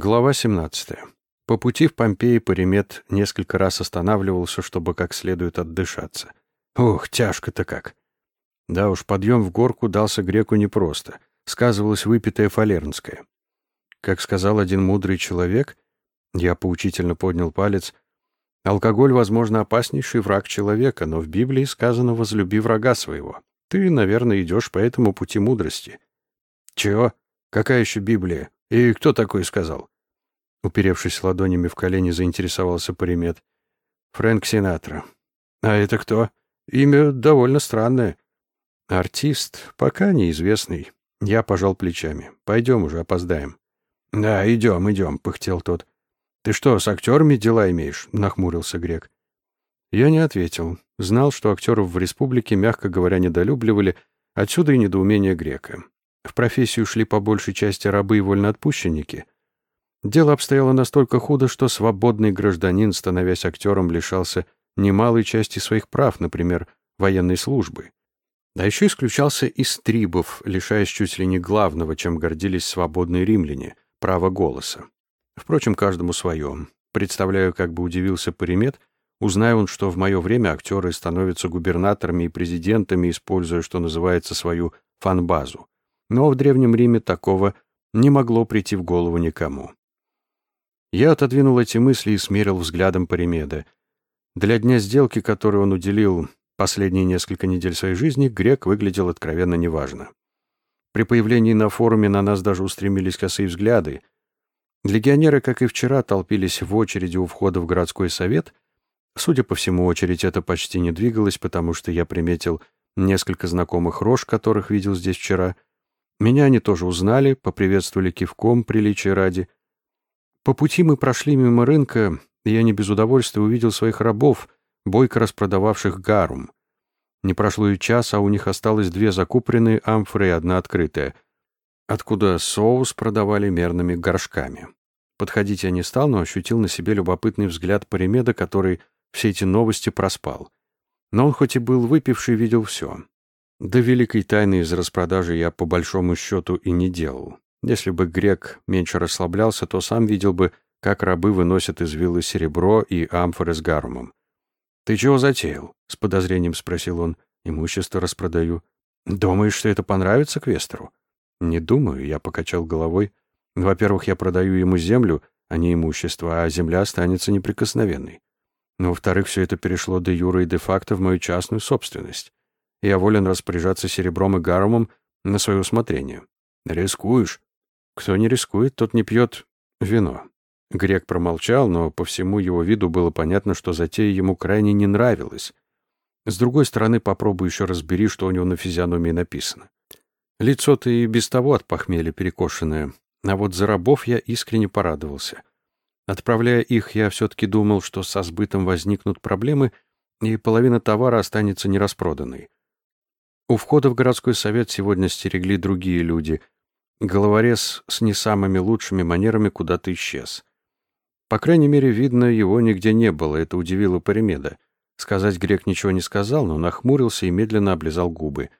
Глава 17. По пути в Помпеи Паримет несколько раз останавливался, чтобы как следует отдышаться. Ох, тяжко-то как. Да уж, подъем в горку дался греку непросто. Сказывалось выпитое фалернское. Как сказал один мудрый человек, я поучительно поднял палец, алкоголь, возможно, опаснейший враг человека, но в Библии сказано «возлюби врага своего». Ты, наверное, идешь по этому пути мудрости. Чего? Какая еще Библия? «И кто такой сказал?» Уперевшись ладонями в колени, заинтересовался Паримет. «Фрэнк Синатра». «А это кто?» «Имя довольно странное». «Артист, пока неизвестный». Я пожал плечами. «Пойдем уже, опоздаем». «Да, идем, идем», — пыхтел тот. «Ты что, с актерами дела имеешь?» — нахмурился Грек. Я не ответил. Знал, что актеров в республике, мягко говоря, недолюбливали, отсюда и недоумение Грека. В профессию шли по большей части рабы и вольноотпущенники. Дело обстояло настолько худо, что свободный гражданин, становясь актером, лишался немалой части своих прав, например, военной службы. Да еще исключался из трибов, лишаясь чуть ли не главного, чем гордились свободные римляне — права голоса. Впрочем, каждому свое. Представляю, как бы удивился Паримет, узная он, что в мое время актеры становятся губернаторами и президентами, используя, что называется, свою фанбазу. Но в Древнем Риме такого не могло прийти в голову никому. Я отодвинул эти мысли и смерил взглядом Паримеда. Для дня сделки, который он уделил последние несколько недель своей жизни, грек выглядел откровенно неважно. При появлении на форуме на нас даже устремились косые взгляды. Легионеры, как и вчера, толпились в очереди у входа в городской совет. Судя по всему, очередь эта почти не двигалась, потому что я приметил несколько знакомых рож, которых видел здесь вчера — меня они тоже узнали, поприветствовали кивком, приличия ради. По пути мы прошли мимо рынка, и я не без удовольствия увидел своих рабов, бойко распродававших гарум. Не прошло и час, а у них осталось две закупленные амфоры и одна открытая, откуда соус продавали мерными горшками. Подходить я не стал, но ощутил на себе любопытный взгляд Паримеда, который все эти новости проспал. Но он хоть и был выпивший, видел все. До великой тайны из распродажи я по большому счету и не делал. Если бы грек меньше расслаблялся, то сам видел бы, как рабы выносят из виллы серебро и амфоры с гарумом. «Ты чего затеял?» — с подозрением спросил он. «Имущество распродаю». «Думаешь, что это понравится Квестеру?» «Не думаю», — я покачал головой. «Во-первых, я продаю ему землю, а не имущество, а земля останется неприкосновенной. Но, во-вторых, все это перешло де юра и де факто в мою частную собственность. Я волен распоряжаться серебром и гарумом на свое усмотрение. Рискуешь? Кто не рискует, тот не пьет вино. Грек промолчал, но по всему его виду было понятно, что затея ему крайне не нравилась. С другой стороны, попробуй еще разбери, что у него на физиономии написано. Лицо-то и без того от похмелья перекошенное, а вот за рабов я искренне порадовался. Отправляя их, я все-таки думал, что со сбытом возникнут проблемы, и половина товара останется нераспроданной. У входа в городской совет сегодня стерегли другие люди. Головорез с не самыми лучшими манерами куда-то исчез. По крайней мере, видно, его нигде не было, это удивило Паримеда. Сказать грек ничего не сказал, но нахмурился и медленно облизал губы.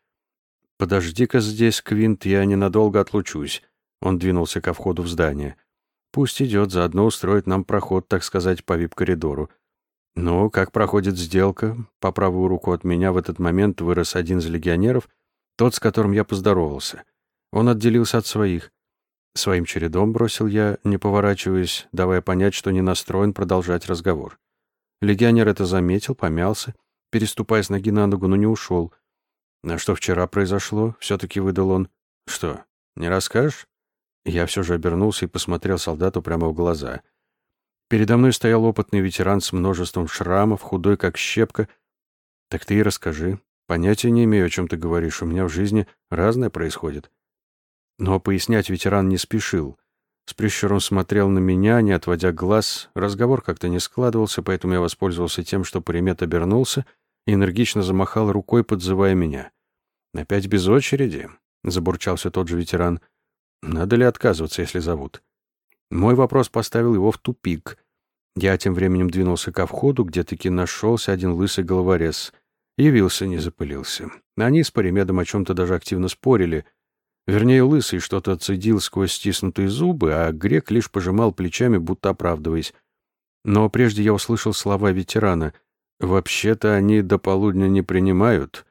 «Подожди-ка здесь, Квинт, я ненадолго отлучусь». Он двинулся ко входу в здание. «Пусть идет, заодно устроит нам проход, так сказать, по вип-коридору. «Ну, как проходит сделка?» По правую руку от меня в этот момент вырос один из легионеров, тот, с которым я поздоровался. Он отделился от своих. Своим чередом бросил я, не поворачиваясь, давая понять, что не настроен продолжать разговор. Легионер это заметил, помялся, переступая с ноги на ногу, но не ушел. «А что вчера произошло?» — все-таки выдал он. «Что, не расскажешь?» Я все же обернулся и посмотрел солдату прямо в глаза — Передо мной стоял опытный ветеран с множеством шрамов, худой как щепка. Так ты и расскажи. Понятия не имею, о чем ты говоришь. У меня в жизни разное происходит. Но пояснять ветеран не спешил. С прищуром смотрел на меня, не отводя глаз. Разговор как-то не складывался, поэтому я воспользовался тем, что Примет обернулся и энергично замахал рукой, подзывая меня. «Опять без очереди?» — забурчался тот же ветеран. «Надо ли отказываться, если зовут?» Мой вопрос поставил его в тупик. Я тем временем двинулся ко входу, где таки нашелся один лысый головорез. Явился, не запылился. Они с Паримедом о чем-то даже активно спорили. Вернее, Лысый что-то цедил сквозь стиснутые зубы, а Грек лишь пожимал плечами, будто оправдываясь. Но прежде я услышал слова ветерана. «Вообще-то они до полудня не принимают».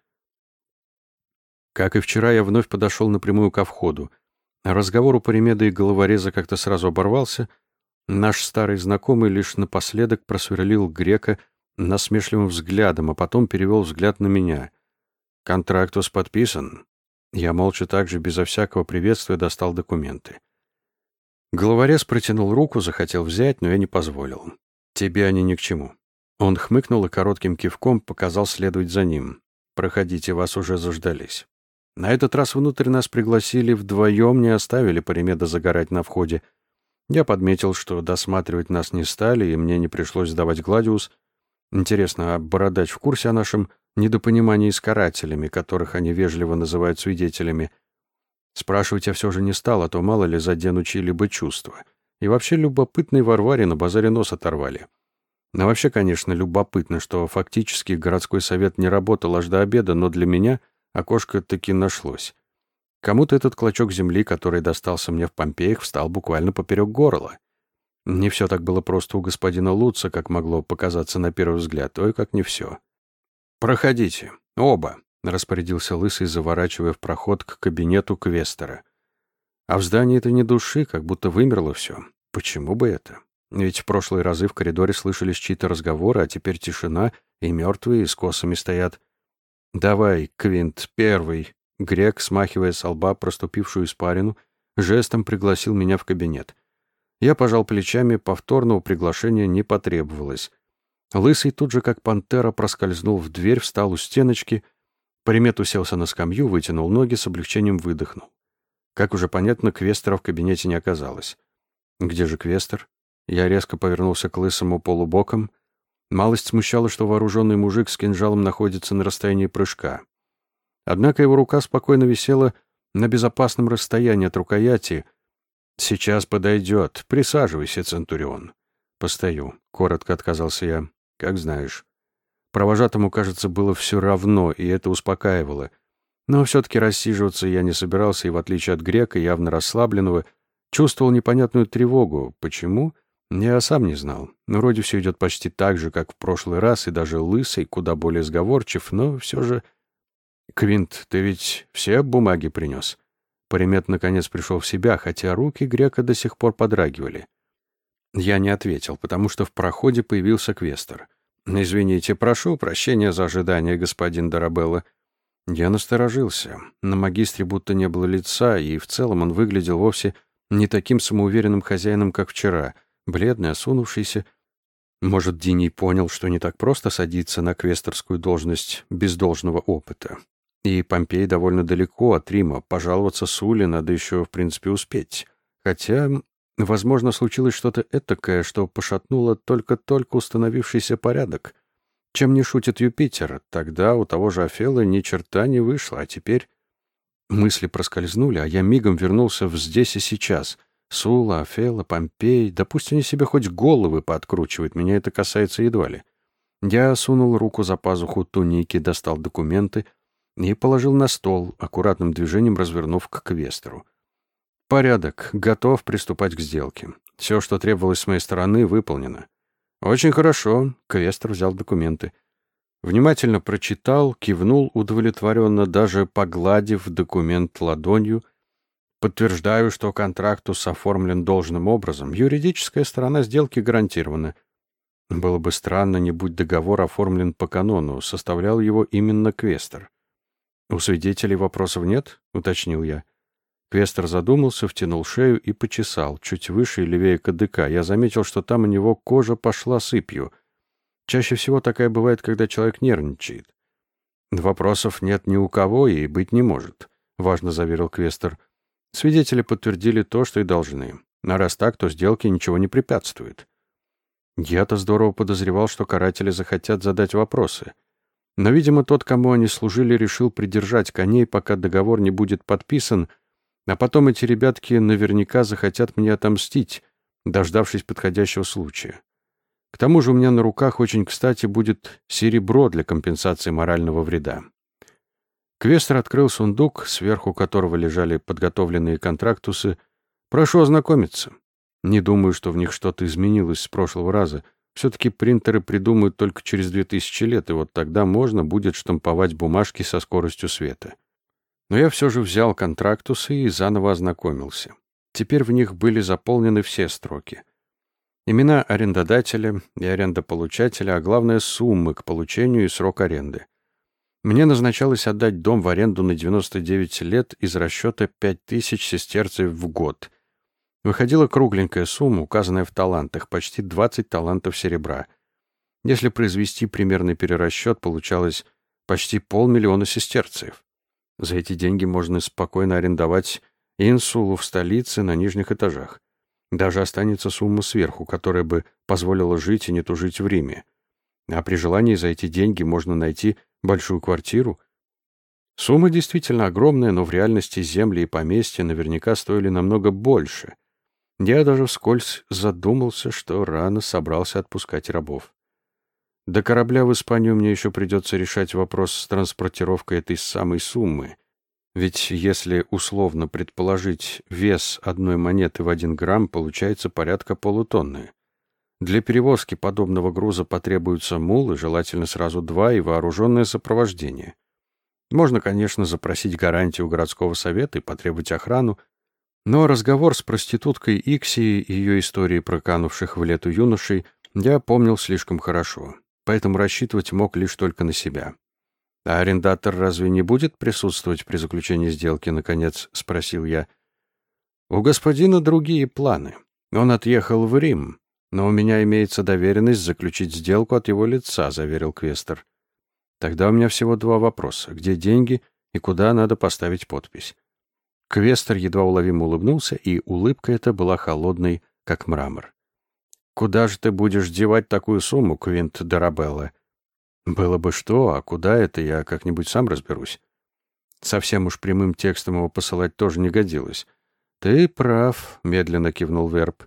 Как и вчера, я вновь подошел напрямую ко входу. Разговор у Паримеда и головореза как-то сразу оборвался. Наш старый знакомый лишь напоследок просверлил Грека насмешливым взглядом, а потом перевел взгляд на меня. «Контрактус подписан?» Я молча также, безо всякого приветствия, достал документы. Головорез протянул руку, захотел взять, но я не позволил. Тебе они ни к чему. Он хмыкнул и коротким кивком показал следовать за ним. Проходите, вас уже заждались. На этот раз внутрь нас пригласили вдвоем, не оставили Паримеда загорать на входе. Я подметил, что досматривать нас не стали, и мне не пришлось сдавать Гладиус. Интересно, а Бородач в курсе о нашем недопонимании с карателями, которых они вежливо называют свидетелями? Спрашивать я все же не стал, а то мало ли задену чьи-либо чувства. И вообще любопытный Варваре на базаре нос оторвали. Но вообще, конечно, любопытно, что фактически городской совет не работал аж до обеда, но для меня окошко таки нашлось. Кому-то этот клочок земли, который достался мне в Помпеях, встал буквально поперек горла. Не все так было просто у господина Луца, как могло показаться на первый взгляд, ой, как не все. «Проходите, оба», — распорядился Лысый, заворачивая в проход к кабинету Квестера. А в здании это не души, как будто вымерло все. Почему бы это? Ведь в прошлые разы в коридоре слышались чьи-то разговоры, а теперь тишина, и мертвые с косами стоят. «Давай, Квинт, первый». Грек, смахивая с лба проступившую испарину, жестом пригласил меня в кабинет — я пожал плечами, повторного приглашения не потребовалось. Лысый тут же, как пантера, проскользнул в дверь, встал у стеночки, Примет уселся на скамью, вытянул ноги, с облегчением выдохнул. Как уже понятно, Квестера в кабинете не оказалось. Где же Квестер? Я резко повернулся к Лысому полубоком. Малость смущала, что вооруженный мужик с кинжалом находится на расстоянии прыжка. Однако его рука спокойно висела на безопасном расстоянии от рукояти — «Сейчас подойдет. Присаживайся, Центурион». «Постою», — коротко отказался я. «Как знаешь». Провожатому, кажется, было все равно, и это успокаивало. Но все-таки рассиживаться я не собирался, и, в отличие от грека, явно расслабленного, чувствовал непонятную тревогу. Почему? Я сам не знал. Вроде все идет почти так же, как в прошлый раз, и даже лысый, куда более сговорчив, но все же... «Квинт, ты ведь все бумаги принес?» Паримет наконец пришел в себя, хотя руки грека до сих пор подрагивали. Я не ответил, потому что в проходе появился Квестер. «Извините, прошу прощения за ожидание, господин Дарабелла». Я насторожился. На магистре будто не было лица, и в целом он выглядел вовсе не таким самоуверенным хозяином, как вчера, бледный, осунувшийся. Может, Диний понял, что не так просто садиться на квестерскую должность без должного опыта. И Помпей довольно далеко от Рима. Пожаловаться Сули надо еще, в принципе, успеть. Хотя, возможно, случилось что-то этакое, что пошатнуло только-только установившийся порядок. Чем не шутит Юпитер, тогда у того же Афела ни черта не вышло, а теперь... Мысли проскользнули, а я мигом вернулся в здесь и сейчас. Сула, Афела, Помпей, да пусть они себе хоть головы пооткручивают, меня это касается едва ли. Я сунул руку за пазуху туники, достал документы — и положил на стол, аккуратным движением развернув к квестеру. «Порядок. Готов приступать к сделке. Все, что требовалось с моей стороны, выполнено». «Очень хорошо». Квестер взял документы. Внимательно прочитал, кивнул удовлетворенно, даже погладив документ ладонью. «Подтверждаю, что контрактус оформлен должным образом. Юридическая сторона сделки гарантирована». Было бы странно, не будь договор оформлен по канону, составлял его именно Квестер. «У свидетелей вопросов нет?» — уточнил я. Квестер задумался, втянул шею и почесал. Чуть выше и левее кадыка. Я заметил, что там у него кожа пошла сыпью. Чаще всего такая бывает, когда человек нервничает. «Вопросов нет ни у кого и быть не может», — важно заверил Квестер. «Свидетели подтвердили то, что и должны. А раз так, то сделке ничего не препятствует». Я-то здорово подозревал, что каратели захотят задать вопросы — но, видимо, тот, кому они служили, решил придержать коней, пока договор не будет подписан, а потом эти ребятки наверняка захотят мне отомстить, дождавшись подходящего случая. К тому же у меня на руках очень кстати будет серебро для компенсации морального вреда. Квестер открыл сундук, сверху которого лежали подготовленные контрактусы. «Прошу ознакомиться. Не думаю, что в них что-то изменилось с прошлого раза. Все-таки принтеры придумают только через 2000 лет, и вот тогда можно будет штамповать бумажки со скоростью света. Но я все же взял контрактусы и заново ознакомился. Теперь в них были заполнены все строки. Имена арендодателя и арендополучателя, а главное суммы к получению и срок аренды. Мне назначалось отдать дом в аренду на 99 лет из расчета 5000 сестерцев в год. Выходила кругленькая сумма, указанная в талантах, почти 20 талантов серебра. Если произвести примерный перерасчет, получалось почти полмиллиона сестерцев. За эти деньги можно спокойно арендовать инсулу в столице на нижних этажах. Даже останется сумма сверху, которая бы позволила жить и не тужить в Риме. А при желании за эти деньги можно найти большую квартиру. Сумма действительно огромная, но в реальности земли и поместья наверняка стоили намного больше. Я даже вскользь задумался, что рано собрался отпускать рабов. До корабля в Испанию мне еще придется решать вопрос с транспортировкой этой самой суммы. Ведь если условно предположить вес одной монеты в один грамм, получается порядка полутонны. Для перевозки подобного груза потребуются мулы, желательно сразу два, и вооруженное сопровождение. Можно, конечно, запросить гарантию городского совета и потребовать охрану, но разговор с проституткой Икси и ее истории про канувших в лету юношей я помнил слишком хорошо поэтому рассчитывать мог лишь только на себя. «А арендатор разве не будет присутствовать при заключении сделки?» — наконец спросил я. «У господина другие планы. Он отъехал в Рим, но у меня имеется доверенность заключить сделку от его лица», — заверил Квестер. «Тогда у меня всего два вопроса. Где деньги и куда надо поставить подпись?» Квестер едва уловимо улыбнулся, и улыбка эта была холодной, как мрамор. «Куда же ты будешь девать такую сумму, Квинт Дарабелла?» «Было бы что, а куда это, я как-нибудь сам разберусь». Совсем уж прямым текстом его посылать тоже не годилось. «Ты прав», — медленно кивнул Верб.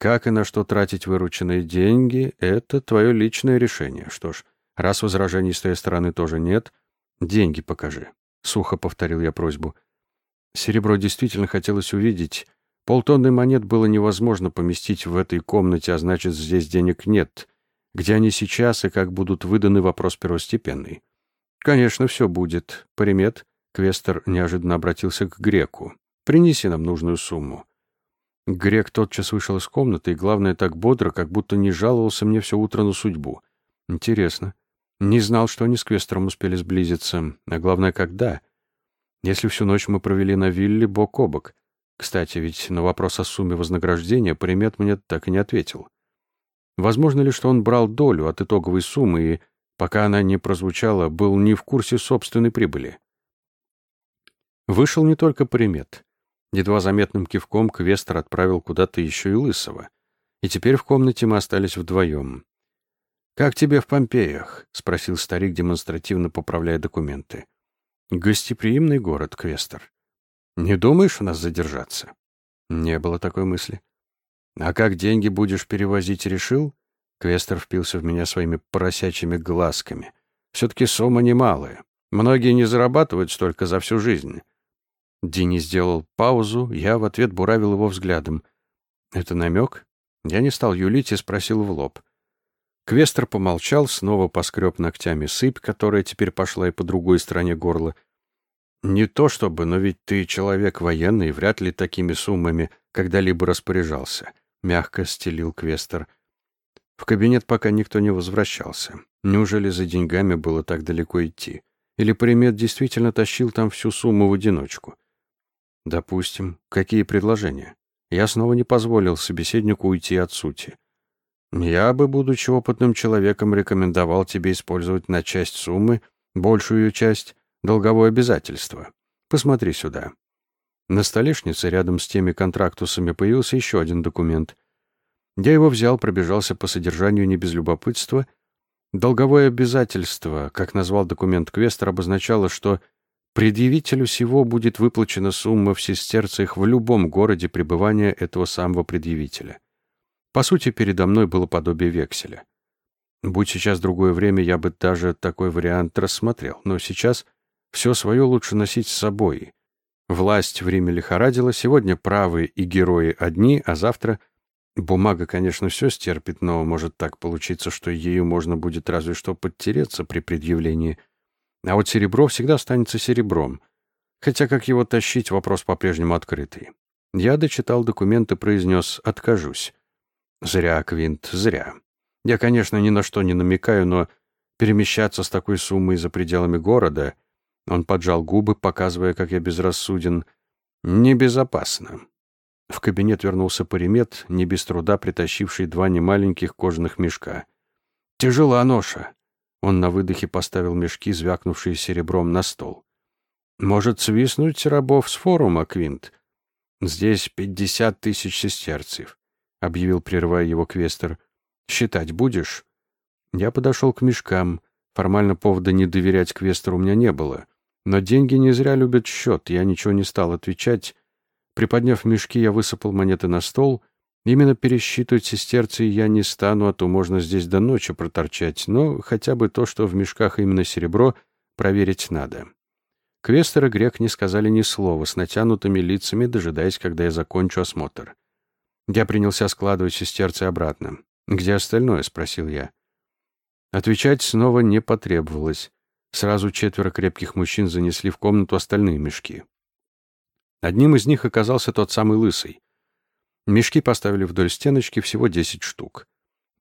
«Как и на что тратить вырученные деньги — это твое личное решение. Что ж, раз возражений с твоей стороны тоже нет, деньги покажи», — сухо повторил я просьбу. Серебро действительно хотелось увидеть, Полтонны монет было невозможно поместить в этой комнате, а значит, здесь денег нет. Где они сейчас и как будут выданы, вопрос первостепенный. Конечно, все будет. Примет. Квестер неожиданно обратился к Греку. Принеси нам нужную сумму. Грек тотчас вышел из комнаты, и, главное, так бодро, как будто не жаловался мне все утро на судьбу. Интересно. Не знал, что они с Квестером успели сблизиться. А главное, когда. Если всю ночь мы провели на вилле бок о бок. Кстати, ведь на вопрос о сумме вознаграждения Примет мне так и не ответил. Возможно ли, что он брал долю от итоговой суммы и, пока она не прозвучала, был не в курсе собственной прибыли? Вышел не только Примет. Едва заметным кивком Квестер отправил куда-то еще и Лысого. И теперь в комнате мы остались вдвоем. «Как тебе в Помпеях?» — спросил старик, демонстративно поправляя документы. «Гостеприимный город, Квестер. Не думаешь у нас задержаться? Не было такой мысли. А как деньги будешь перевозить, решил? Квестер впился в меня своими поросячьими глазками. Все-таки сумма немалая. Многие не зарабатывают столько за всю жизнь. Дини сделал паузу, я в ответ буравил его взглядом. Это намек? Я не стал юлить и спросил в лоб. Квестер помолчал, снова поскреб ногтями сыпь, которая теперь пошла и по другой стороне горла, не то чтобы, но ведь ты человек военный, вряд ли такими суммами когда-либо распоряжался, мягко стелил Квестер. В кабинет пока никто не возвращался. Неужели за деньгами было так далеко идти? Или примет действительно тащил там всю сумму в одиночку? Допустим. Какие предложения? Я снова не позволил собеседнику уйти от сути. Я бы, будучи опытным человеком, рекомендовал тебе использовать на часть суммы, большую часть, Долговое обязательство. Посмотри сюда. На столешнице рядом с теми контрактусами появился еще один документ. Я его взял, пробежался по содержанию не без любопытства. Долговое обязательство, как назвал документ Квестер, обозначало, что предъявителю всего будет выплачена сумма в сестерцах в любом городе пребывания этого самого предъявителя. По сути, передо мной было подобие векселя. Будь сейчас другое время, я бы даже такой вариант рассмотрел, но сейчас Все свое лучше носить с собой. Власть в Риме лихорадила, сегодня правы и герои одни, а завтра... Бумага, конечно, все стерпит, но может так получиться, что ею можно будет разве что подтереться при предъявлении. А вот серебро всегда останется серебром. Хотя как его тащить, вопрос по-прежнему открытый. Я дочитал документ и произнес «откажусь». Зря, Квинт, зря. Я, конечно, ни на что не намекаю, но перемещаться с такой суммой за пределами города... Он поджал губы, показывая, как я безрассуден. Небезопасно. В кабинет вернулся Паримет, не без труда притащивший два немаленьких кожаных мешка. «Тяжела ноша!» Он на выдохе поставил мешки, звякнувшие серебром, на стол. «Может свистнуть рабов с форума, Квинт? Здесь пятьдесят тысяч сестерцев», — объявил, прерывая его квестер. «Считать будешь?» Я подошел к мешкам. Формально повода не доверять квестеру у меня не было. Но деньги не зря любят счет. Я ничего не стал отвечать. Приподняв мешки, я высыпал монеты на стол. Именно пересчитывать сестерцы я не стану, а то можно здесь до ночи проторчать. Но хотя бы то, что в мешках именно серебро, проверить надо. Квестер и Грек не сказали ни слова, с натянутыми лицами, дожидаясь, когда я закончу осмотр. Я принялся складывать сестерцы обратно. «Где остальное?» — спросил я. Отвечать снова не потребовалось. Сразу четверо крепких мужчин занесли в комнату остальные мешки. Одним из них оказался тот самый лысый. Мешки поставили вдоль стеночки, всего десять штук.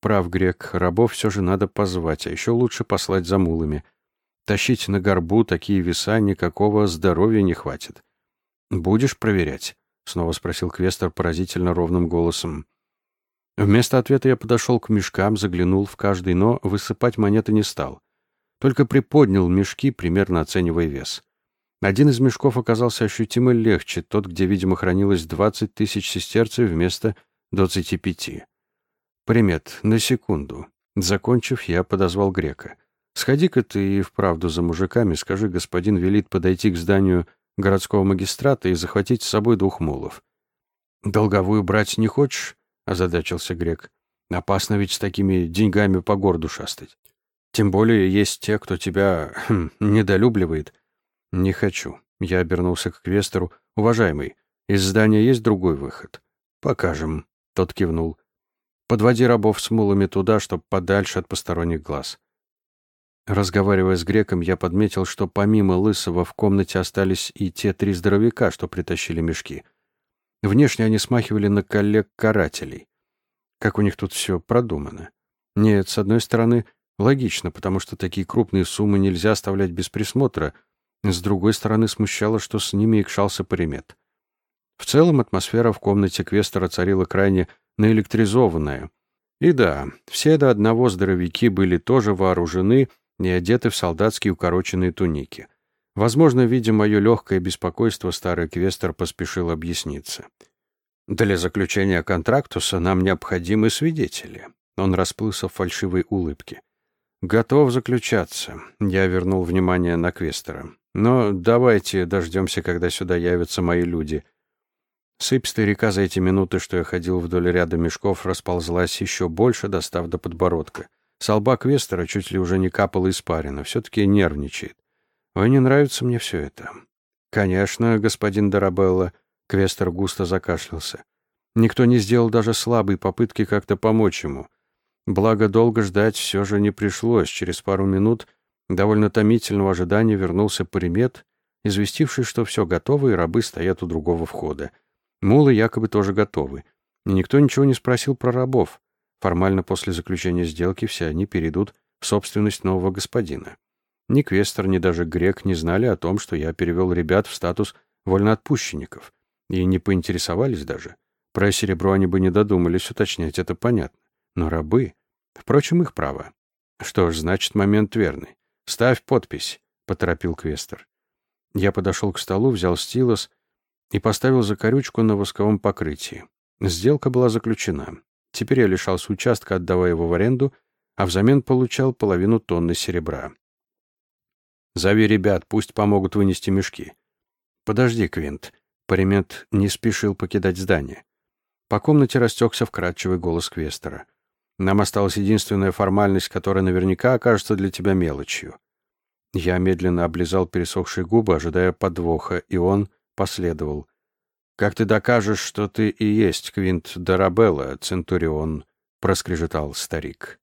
Прав грек, рабов все же надо позвать, а еще лучше послать за мулами. Тащить на горбу такие веса никакого здоровья не хватит. «Будешь проверять?» — снова спросил Квестер поразительно ровным голосом. Вместо ответа я подошел к мешкам, заглянул в каждый, но высыпать монеты не стал. Только приподнял мешки, примерно оценивая вес. Один из мешков оказался ощутимо легче, тот, где, видимо, хранилось 20 тысяч сестерцев вместо 25. Примет, на секунду. Закончив, я подозвал грека. «Сходи-ка ты и вправду за мужиками, скажи, господин велит подойти к зданию городского магистрата и захватить с собой двух мулов. Долговую брать не хочешь? озадачился грек. «Опасно ведь с такими деньгами по городу шастать. Тем более есть те, кто тебя хм, недолюбливает». «Не хочу». Я обернулся к квестеру. «Уважаемый, из здания есть другой выход?» «Покажем», — тот кивнул. «Подводи рабов с мулами туда, чтоб подальше от посторонних глаз». Разговаривая с греком, я подметил, что помимо Лысого в комнате остались и те три здоровяка, что притащили мешки — Внешне они смахивали на коллег-карателей. Как у них тут все продумано. Нет, с одной стороны, логично, потому что такие крупные суммы нельзя оставлять без присмотра. С другой стороны, смущало, что с ними икшался паримет. В целом, атмосфера в комнате Квестера царила крайне наэлектризованная. И да, все до одного здоровяки были тоже вооружены и одеты в солдатские укороченные туники. Возможно, видя мое легкое беспокойство, старый квестер поспешил объясниться. «Для заключения контрактуса нам необходимы свидетели». Он расплылся в фальшивой улыбке. «Готов заключаться», — я вернул внимание на квестера. «Но давайте дождемся, когда сюда явятся мои люди». Сыпстая река за эти минуты, что я ходил вдоль ряда мешков, расползлась еще больше, достав до подбородка. С квестера чуть ли уже не капало испарина, все-таки нервничает. Ой, не нравится мне все это. Конечно, господин Дарабелла, Квестер густо закашлялся. Никто не сделал даже слабой попытки как-то помочь ему. Благо, долго ждать все же не пришлось. Через пару минут довольно томительного ожидания вернулся примет, известивший, что все готово, и рабы стоят у другого входа. Мулы якобы тоже готовы. И никто ничего не спросил про рабов. Формально после заключения сделки все они перейдут в собственность нового господина. Ни Квестер, ни даже Грек не знали о том, что я перевел ребят в статус вольноотпущенников, и не поинтересовались даже. Про серебро они бы не додумались уточнять, это понятно. Но рабы... Впрочем, их право. Что ж, значит, момент верный. «Ставь подпись», — поторопил Квестер. Я подошел к столу, взял стилус и поставил закорючку на восковом покрытии. Сделка была заключена. Теперь я лишался участка, отдавая его в аренду, а взамен получал половину тонны серебра. Зови ребят, пусть помогут вынести мешки. Подожди, Квинт. Паримент не спешил покидать здание. По комнате растекся вкрадчивый голос Квестера. Нам осталась единственная формальность, которая наверняка окажется для тебя мелочью. Я медленно облизал пересохшие губы, ожидая подвоха, и он последовал. «Как ты докажешь, что ты и есть Квинт Дарабелла, Центурион?» — проскрежетал старик.